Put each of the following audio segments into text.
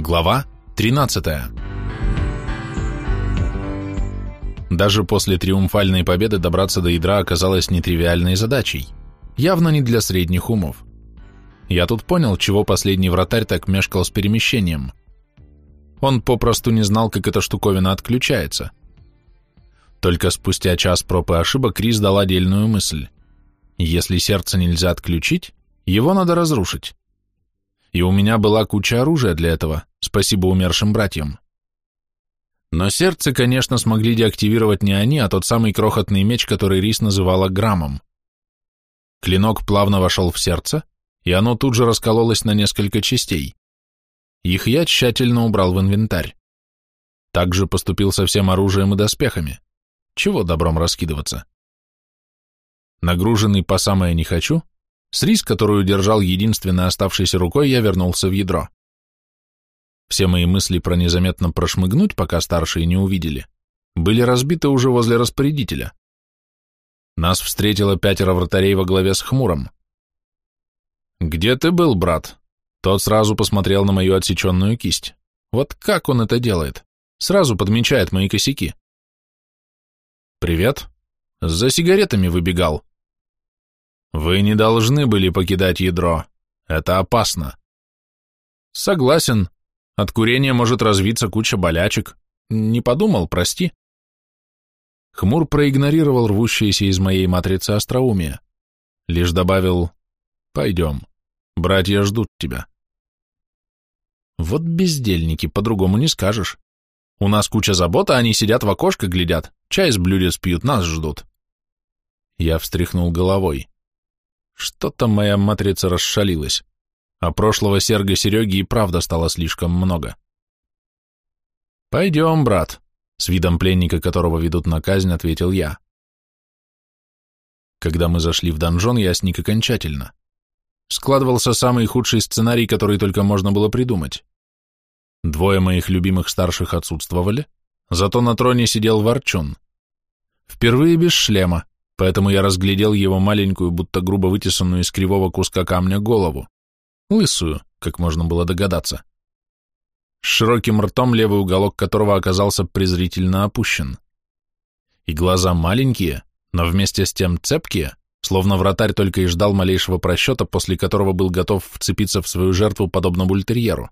Глава 13 Даже после триумфальной победы добраться до ядра оказалось нетривиальной задачей, явно не для средних умов. Я тут понял, чего последний вратарь так мешкал с перемещением. Он попросту не знал, как эта штуковина отключается. Только спустя час проб и ошибок Крис дал отдельную мысль. Если сердце нельзя отключить, его надо разрушить. И у меня была куча оружия для этого, спасибо умершим братьям. Но сердце, конечно, смогли деактивировать не они, а тот самый крохотный меч, который Рис называла граммом. Клинок плавно вошел в сердце, и оно тут же раскололось на несколько частей. Их я тщательно убрал в инвентарь. Так же поступил со всем оружием и доспехами. Чего добром раскидываться? Нагруженный по самое не хочу, с рис, которую держал единственной оставшейся рукой, я вернулся в ядро. Все мои мысли про незаметно прошмыгнуть, пока старшие не увидели, были разбиты уже возле распорядителя. Нас встретило пятеро вратарей во главе с Хмуром. «Где ты был, брат?» Тот сразу посмотрел на мою отсеченную кисть. Вот как он это делает? Сразу подмечает мои косяки. «Привет. За сигаретами выбегал», вы не должны были покидать ядро. Это опасно. Согласен. От курения может развиться куча болячек. Не подумал, прости. Хмур проигнорировал рвущееся из моей матрицы остроумие. Лишь добавил «Пойдем, братья ждут тебя». Вот бездельники, по-другому не скажешь. У нас куча забот, а они сидят в окошко, глядят, чай с блюдец пьют, нас ждут. Я встряхнул головой. Что-то моя матрица расшалилась, а прошлого серга Сереги и правда стало слишком много. «Пойдем, брат», — с видом пленника, которого ведут на казнь, ответил я. Когда мы зашли в донжон, я сник окончательно. Складывался самый худший сценарий, который только можно было придумать. Двое моих любимых старших отсутствовали, зато на троне сидел Ворчун. Впервые без шлема, поэтому я разглядел его маленькую, будто грубо вытесанную из кривого куска камня голову, лысую, как можно было догадаться, с широким ртом, левый уголок которого оказался презрительно опущен. И глаза маленькие, но вместе с тем цепкие, словно вратарь только и ждал малейшего просчета, после которого был готов вцепиться в свою жертву, подобно бультерьеру.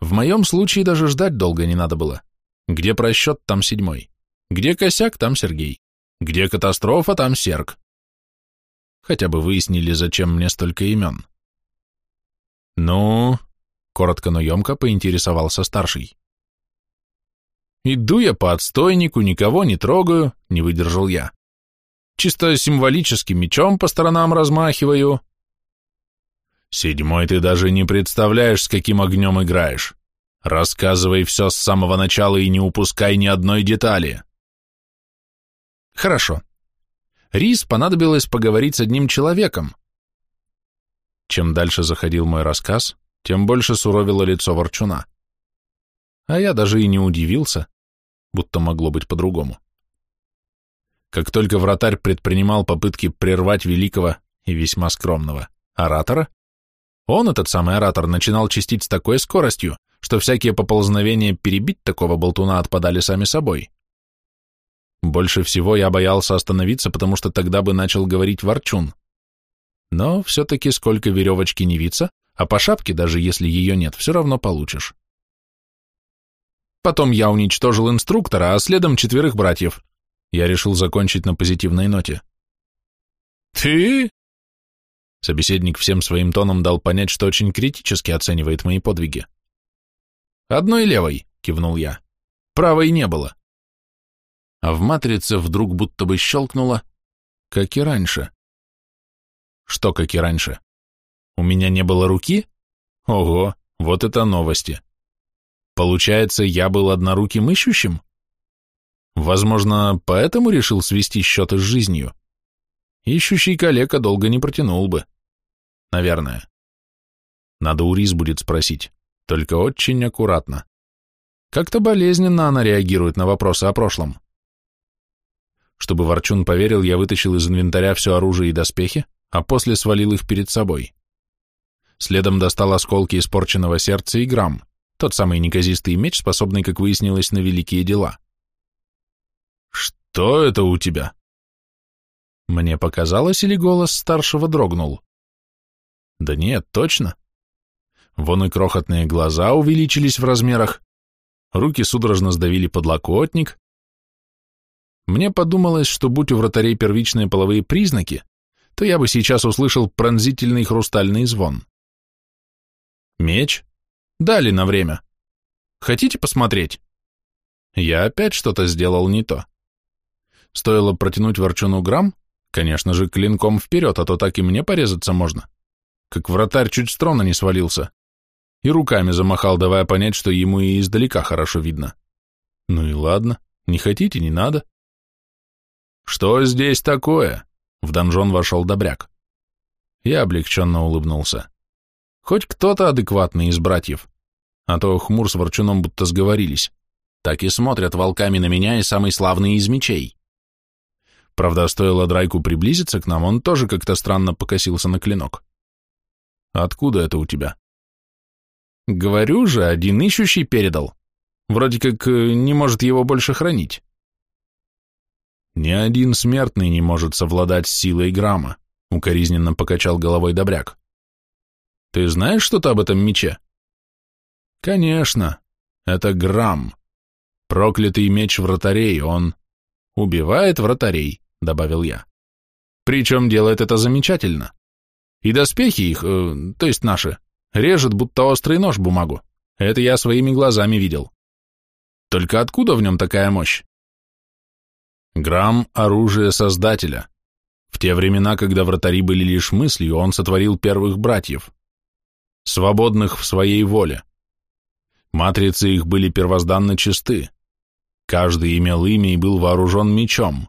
В моем случае даже ждать долго не надо было. Где просчет, там седьмой. Где косяк, там Сергей. Где катастрофа, там серк. Хотя бы выяснили, зачем мне столько имен. Ну, коротко, но емко поинтересовался старший. Иду я по отстойнику, никого не трогаю, не выдержал я. Чисто символически мечом по сторонам размахиваю. Седьмой ты даже не представляешь, с каким огнем играешь. Рассказывай все с самого начала и не упускай ни одной детали. Хорошо. Рис понадобилось поговорить с одним человеком. Чем дальше заходил мой рассказ, тем больше суровило лицо ворчуна. А я даже и не удивился, будто могло быть по-другому. Как только вратарь предпринимал попытки прервать великого и весьма скромного оратора, он, этот самый оратор, начинал чистить с такой скоростью, что всякие поползновения перебить такого болтуна отпадали сами собой. Больше всего я боялся остановиться, потому что тогда бы начал говорить ворчун. Но все-таки сколько веревочки не виться, а по шапке, даже если ее нет, все равно получишь. Потом я уничтожил инструктора, а следом четверых братьев. Я решил закончить на позитивной ноте. «Ты?» Собеседник всем своим тоном дал понять, что очень критически оценивает мои подвиги. «Одной левой», — кивнул я. «Правой не было» а в матрице вдруг будто бы щелкнуло, как и раньше. Что как и раньше? У меня не было руки? Ого, вот это новости. Получается, я был одноруким ищущим? Возможно, поэтому решил свести счеты с жизнью. Ищущий калека долго не протянул бы. Наверное. Надо у Рис будет спросить, только очень аккуратно. Как-то болезненно она реагирует на вопросы о прошлом. Чтобы Ворчун поверил, я вытащил из инвентаря все оружие и доспехи, а после свалил их перед собой. Следом достал осколки испорченного сердца и грамм, тот самый неказистый меч, способный, как выяснилось, на великие дела. «Что это у тебя?» Мне показалось, или голос старшего дрогнул? Да нет, точно. Вон и крохотные глаза увеличились в размерах, руки судорожно сдавили подлокотник. Мне подумалось, что будь у вратарей первичные половые признаки, то я бы сейчас услышал пронзительный хрустальный звон. Меч? Дали на время. Хотите посмотреть? Я опять что-то сделал не то. Стоило протянуть ворчуну грамм, Конечно же, клинком вперед, а то так и мне порезаться можно. Как вратарь чуть с трона не свалился. И руками замахал, давая понять, что ему и издалека хорошо видно. Ну и ладно, не хотите, не надо. Что здесь такое? В донжон вошел добряк. Я облегченно улыбнулся. Хоть кто-то адекватный из братьев. А то хмур с ворчуном будто сговорились. Так и смотрят волками на меня и самый славный из мечей. Правда, стоило Драйку приблизиться к нам, он тоже как-то странно покосился на клинок. «Откуда это у тебя?» «Говорю же, один ищущий передал. Вроде как э, не может его больше хранить». «Ни один смертный не может совладать с силой грамма», — укоризненно покачал головой Добряк. «Ты знаешь что-то об этом мече?» «Конечно. Это грамм. Проклятый меч вратарей, он убивает вратарей добавил я. Причем делает это замечательно. И доспехи их, э, то есть наши, режет, будто острый нож бумагу. Это я своими глазами видел. Только откуда в нем такая мощь? Грамм – оружие Создателя. В те времена, когда вратари были лишь мыслью, он сотворил первых братьев, свободных в своей воле. Матрицы их были первозданно чисты. Каждый имел имя и был вооружен мечом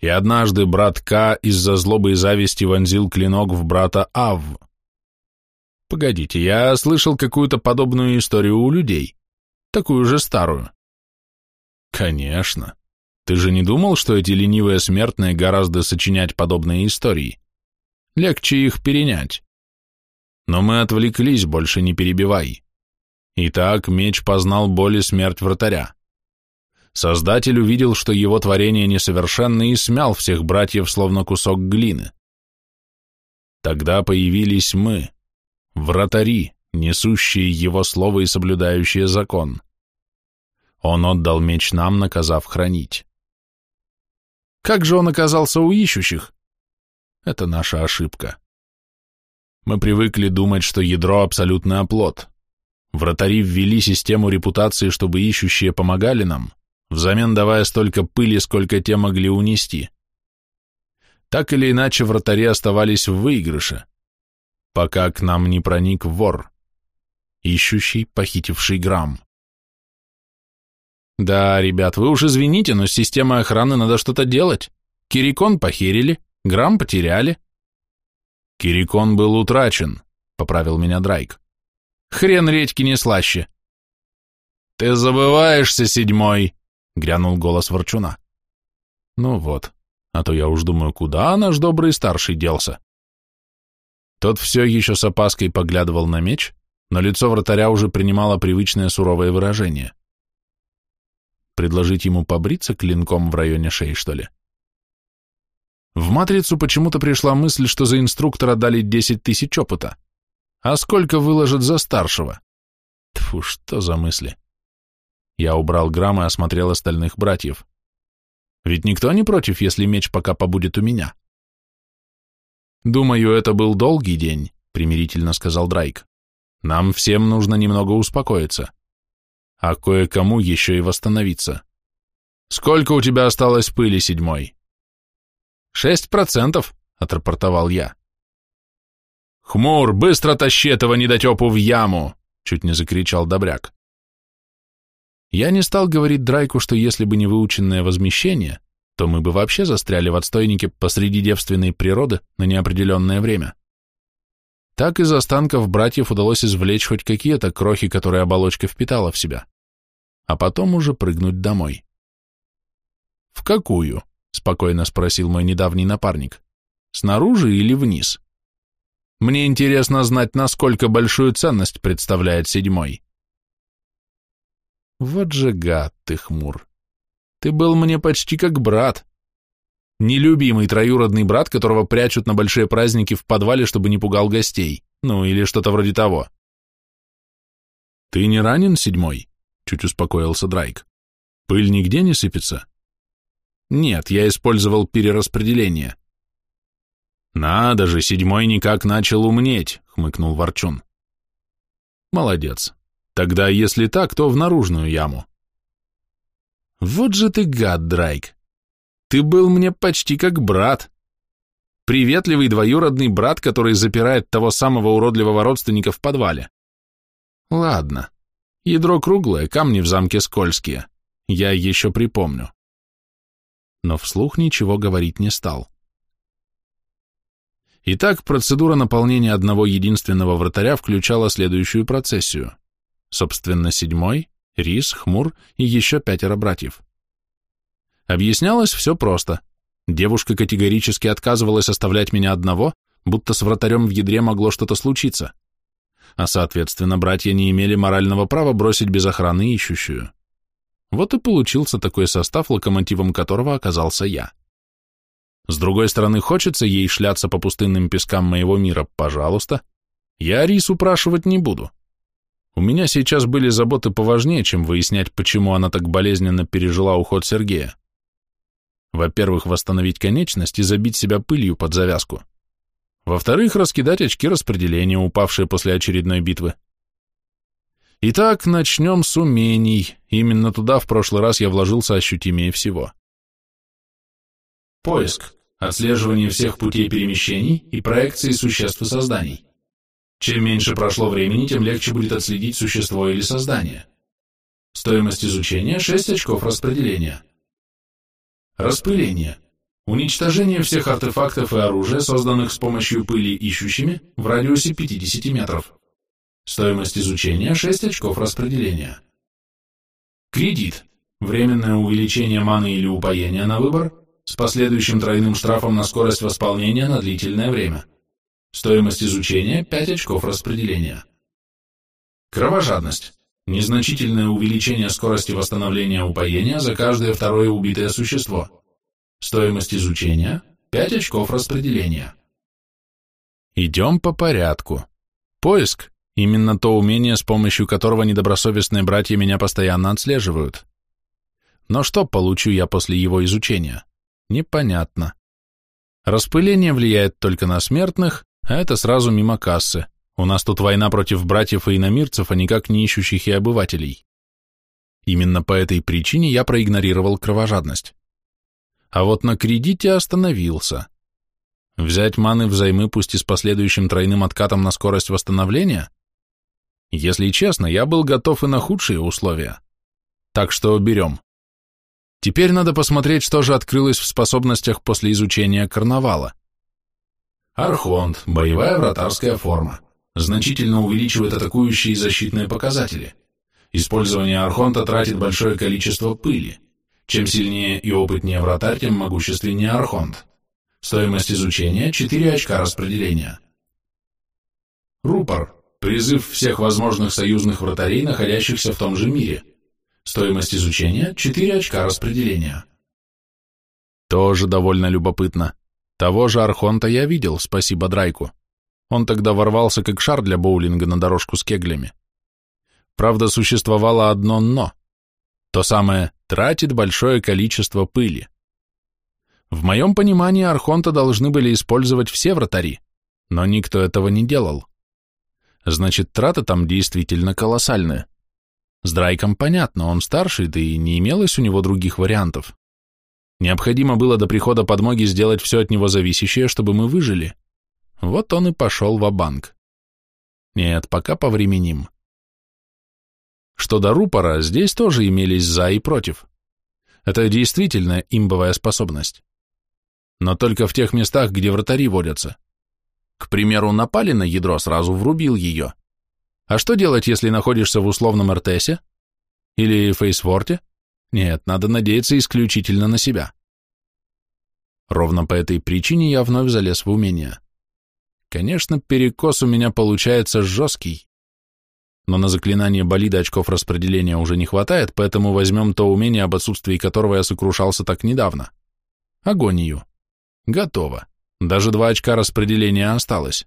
и однажды брат К из-за злобы и зависти вонзил клинок в брата Ав. Погодите, я слышал какую-то подобную историю у людей, такую же старую. Конечно. Ты же не думал, что эти ленивые смертные гораздо сочинять подобные истории? Легче их перенять. Но мы отвлеклись, больше не перебивай. Итак, меч познал боль и смерть вратаря. Создатель увидел, что его творение несовершенно и смял всех братьев, словно кусок глины. Тогда появились мы, вратари, несущие его слово и соблюдающие закон. Он отдал меч нам, наказав хранить. Как же он оказался у ищущих? Это наша ошибка. Мы привыкли думать, что ядро — абсолютный оплот. Вратари ввели систему репутации, чтобы ищущие помогали нам, взамен давая столько пыли, сколько те могли унести. Так или иначе, вратари оставались в выигрыше, пока к нам не проник вор, ищущий, похитивший грамм. Да, ребят, вы уж извините, но с системой охраны надо что-то делать. Кирикон похерили, грамм потеряли. Кирикон был утрачен, поправил меня Драйк. Хрен редьки не слаще. Ты забываешься, седьмой, — грянул голос ворчуна. «Ну вот, а то я уж думаю, куда наш добрый старший делся?» Тот все еще с опаской поглядывал на меч, но лицо вратаря уже принимало привычное суровое выражение. Предложить ему побриться клинком в районе шеи, что ли? В матрицу почему-то пришла мысль, что за инструктора дали десять тысяч опыта. А сколько выложат за старшего? Тфу, что за мысли? Я убрал грамм и осмотрел остальных братьев. Ведь никто не против, если меч пока побудет у меня. Думаю, это был долгий день, примирительно сказал Драйк. Нам всем нужно немного успокоиться. А кое-кому еще и восстановиться. Сколько у тебя осталось пыли, седьмой? Шесть процентов, отрапортовал я. Хмур, быстро тащи этого недотепу в яму, чуть не закричал Добряк. Я не стал говорить Драйку, что если бы не выученное возмещение, то мы бы вообще застряли в отстойнике посреди девственной природы на неопределенное время. Так из останков братьев удалось извлечь хоть какие-то крохи, которые оболочка впитала в себя, а потом уже прыгнуть домой. «В какую?» — спокойно спросил мой недавний напарник. «Снаружи или вниз?» Мне интересно знать, насколько большую ценность представляет седьмой. Вот же гад ты, хмур. Ты был мне почти как брат. Нелюбимый троюродный брат, которого прячут на большие праздники в подвале, чтобы не пугал гостей. Ну, или что-то вроде того. Ты не ранен, седьмой? Чуть успокоился Драйк. Пыль нигде не сыпется? Нет, я использовал перераспределение. Надо же, седьмой никак начал умнеть, хмыкнул Ворчун. Молодец. Тогда, если так, то в наружную яму. Вот же ты гад, Драйк. Ты был мне почти как брат. Приветливый двоюродный брат, который запирает того самого уродливого родственника в подвале. Ладно. Ядро круглое, камни в замке скользкие. Я еще припомню но вслух ничего говорить не стал. Итак, процедура наполнения одного единственного вратаря включала следующую процессию. Собственно, седьмой, Рис, Хмур и еще пятеро братьев. Объяснялось все просто. Девушка категорически отказывалась оставлять меня одного, будто с вратарем в ядре могло что-то случиться. А соответственно, братья не имели морального права бросить без охраны ищущую. Вот и получился такой состав, локомотивом которого оказался я. С другой стороны, хочется ей шляться по пустынным пескам моего мира, пожалуйста. Я Рис упрашивать не буду. У меня сейчас были заботы поважнее, чем выяснять, почему она так болезненно пережила уход Сергея. Во-первых, восстановить конечность и забить себя пылью под завязку. Во-вторых, раскидать очки распределения, упавшие после очередной битвы. Итак, начнем с умений. Именно туда в прошлый раз я вложился ощутимее всего. Поиск. Отслеживание всех путей перемещений и проекции существ и созданий. Чем меньше прошло времени, тем легче будет отследить существо или создание. Стоимость изучения – 6 очков распределения. Распыление. Уничтожение всех артефактов и оружия, созданных с помощью пыли ищущими, в радиусе 50 метров. Стоимость изучения – 6 очков распределения. Кредит. Временное увеличение маны или упоения на выбор с последующим тройным штрафом на скорость восполнения на длительное время. Стоимость изучения – 5 очков распределения. Кровожадность. Незначительное увеличение скорости восстановления упоения за каждое второе убитое существо. Стоимость изучения – 5 очков распределения. Идем по порядку. Поиск Именно то умение, с помощью которого недобросовестные братья меня постоянно отслеживают. Но что получу я после его изучения? Непонятно. Распыление влияет только на смертных, а это сразу мимо кассы. У нас тут война против братьев и иномирцев, а никак не ищущих и обывателей. Именно по этой причине я проигнорировал кровожадность. А вот на кредите остановился. Взять маны взаймы, пусть и с последующим тройным откатом на скорость восстановления? Если честно, я был готов и на худшие условия. Так что берем. Теперь надо посмотреть, что же открылось в способностях после изучения карнавала. Архонт, боевая вратарская форма. Значительно увеличивает атакующие и защитные показатели. Использование Архонта тратит большое количество пыли. Чем сильнее и опытнее вратарь, тем могущественнее Архонт. Стоимость изучения – 4 очка распределения. Рупор Призыв всех возможных союзных вратарей, находящихся в том же мире. Стоимость изучения – 4 очка распределения. Тоже довольно любопытно. Того же Архонта я видел, спасибо Драйку. Он тогда ворвался как шар для боулинга на дорожку с кеглями. Правда, существовало одно «но». То самое «тратит большое количество пыли». В моем понимании Архонта должны были использовать все вратари, но никто этого не делал. Значит, траты там действительно колоссальные. С Драйком понятно, он старший, да и не имелось у него других вариантов. Необходимо было до прихода подмоги сделать все от него зависящее, чтобы мы выжили. Вот он и пошел в банк Нет, пока повременим. Что до рупора, здесь тоже имелись за и против. Это действительно имбовая способность. Но только в тех местах, где вратари водятся. К примеру, напали на ядро, сразу врубил ее. А что делать, если находишься в условном РТСе? Или фейсворте? Нет, надо надеяться исключительно на себя. Ровно по этой причине я вновь залез в умения. Конечно, перекос у меня получается жесткий. Но на заклинание болида очков распределения уже не хватает, поэтому возьмем то умение, об отсутствии которого я сокрушался так недавно. Агонию. Готово. Даже два очка распределения осталось.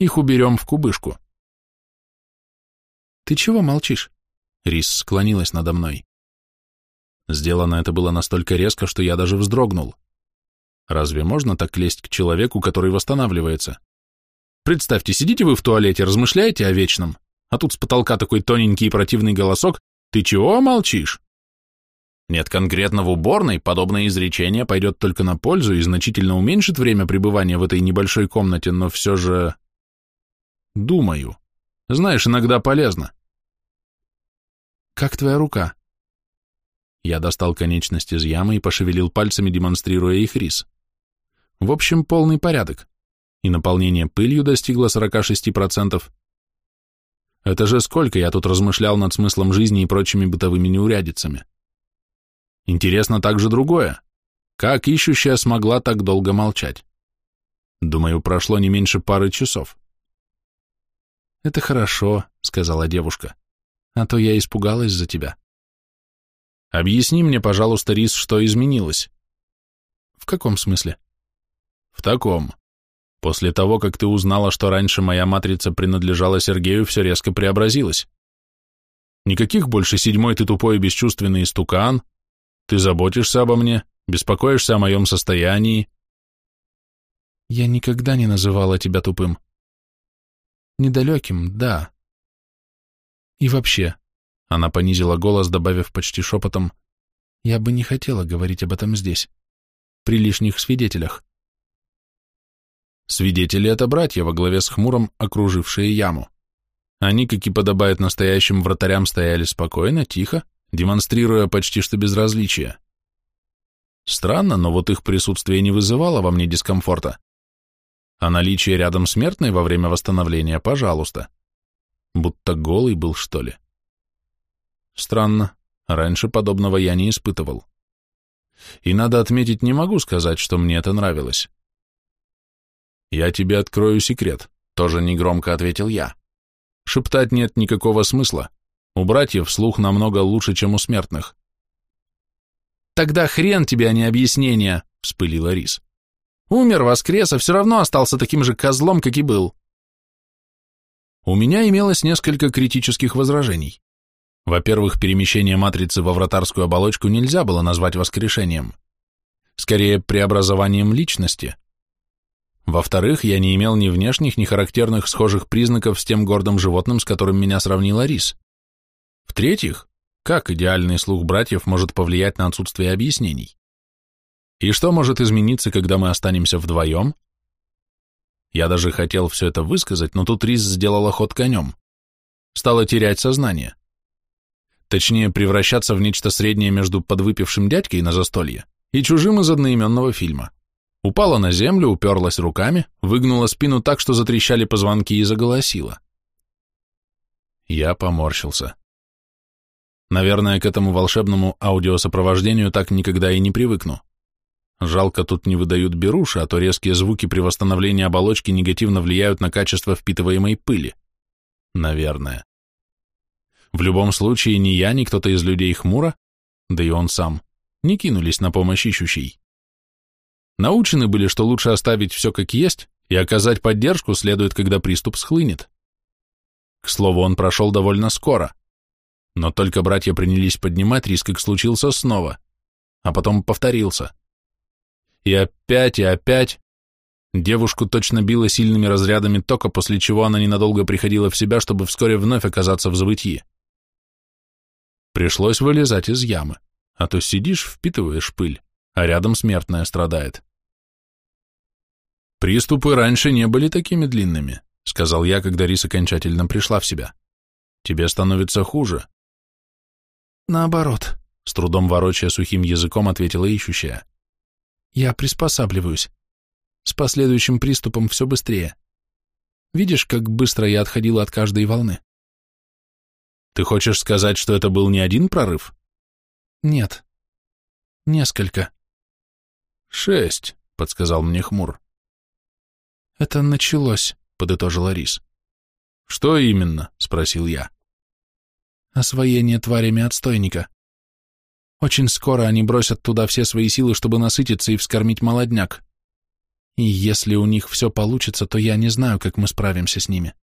Их уберем в кубышку. «Ты чего молчишь?» Рис склонилась надо мной. Сделано это было настолько резко, что я даже вздрогнул. Разве можно так лезть к человеку, который восстанавливается? Представьте, сидите вы в туалете, размышляете о вечном, а тут с потолка такой тоненький и противный голосок «Ты чего молчишь?» Нет, конкретно в уборной подобное изречение пойдет только на пользу и значительно уменьшит время пребывания в этой небольшой комнате, но все же... Думаю. Знаешь, иногда полезно. «Как твоя рука?» Я достал конечность из ямы и пошевелил пальцами, демонстрируя их рис. В общем, полный порядок. И наполнение пылью достигло 46%. Это же сколько я тут размышлял над смыслом жизни и прочими бытовыми неурядицами. Интересно также другое. Как ищущая смогла так долго молчать? Думаю, прошло не меньше пары часов. «Это хорошо», — сказала девушка, — «а то я испугалась за тебя». «Объясни мне, пожалуйста, Рис, что изменилось?» «В каком смысле?» «В таком. После того, как ты узнала, что раньше моя матрица принадлежала Сергею, все резко преобразилось. Никаких больше седьмой ты тупой и бесчувственный истукан, ты заботишься обо мне, беспокоишься о моем состоянии». «Я никогда не называла тебя тупым», Недалеким, да. И вообще, она понизила голос, добавив почти шепотом, я бы не хотела говорить об этом здесь, при лишних свидетелях. Свидетели — это братья во главе с хмуром, окружившие яму. Они, как и подобает настоящим вратарям, стояли спокойно, тихо, демонстрируя почти что безразличие. Странно, но вот их присутствие не вызывало во мне дискомфорта. А наличие рядом смертной во время восстановления, пожалуйста. Будто голый был, что ли. Странно, раньше подобного я не испытывал. И надо отметить, не могу сказать, что мне это нравилось. «Я тебе открою секрет», — тоже негромко ответил я. «Шептать нет никакого смысла. У братьев слух намного лучше, чем у смертных». «Тогда хрен тебе, а не объяснение», — вспылила Рис. Умер, воскрес, а все равно остался таким же козлом, как и был. У меня имелось несколько критических возражений. Во-первых, перемещение матрицы во вратарскую оболочку нельзя было назвать воскрешением. Скорее, преобразованием личности. Во-вторых, я не имел ни внешних, ни характерных схожих признаков с тем гордым животным, с которым меня сравнила Рис. В-третьих, как идеальный слух братьев может повлиять на отсутствие объяснений? И что может измениться, когда мы останемся вдвоем? Я даже хотел все это высказать, но тут Рис сделала ход конем. Стала терять сознание. Точнее, превращаться в нечто среднее между подвыпившим дядькой на застолье и чужим из одноименного фильма. Упала на землю, уперлась руками, выгнула спину так, что затрещали позвонки и заголосила. Я поморщился. Наверное, к этому волшебному аудиосопровождению так никогда и не привыкну. Жалко, тут не выдают беруши, а то резкие звуки при восстановлении оболочки негативно влияют на качество впитываемой пыли. Наверное. В любом случае, ни я, ни кто-то из людей хмуро, да и он сам, не кинулись на помощь ищущей. Научены были, что лучше оставить все как есть, и оказать поддержку следует, когда приступ схлынет. К слову, он прошел довольно скоро, но только братья принялись поднимать, риск как случился снова, а потом повторился. И опять, и опять. Девушку точно било сильными разрядами тока, после чего она ненадолго приходила в себя, чтобы вскоре вновь оказаться в забытии. Пришлось вылезать из ямы, а то сидишь, впитываешь пыль, а рядом смертная страдает. «Приступы раньше не были такими длинными», — сказал я, когда Рис окончательно пришла в себя. «Тебе становится хуже». «Наоборот», — с трудом ворочая сухим языком, ответила ищущая. Я приспосабливаюсь. С последующим приступом все быстрее. Видишь, как быстро я отходила от каждой волны? Ты хочешь сказать, что это был не один прорыв? Нет. Несколько. Шесть, подсказал мне хмур. Это началось, подытожила Рис. Что именно? Спросил я. Освоение тварями отстойника. Очень скоро они бросят туда все свои силы, чтобы насытиться и вскормить молодняк. И если у них все получится, то я не знаю, как мы справимся с ними.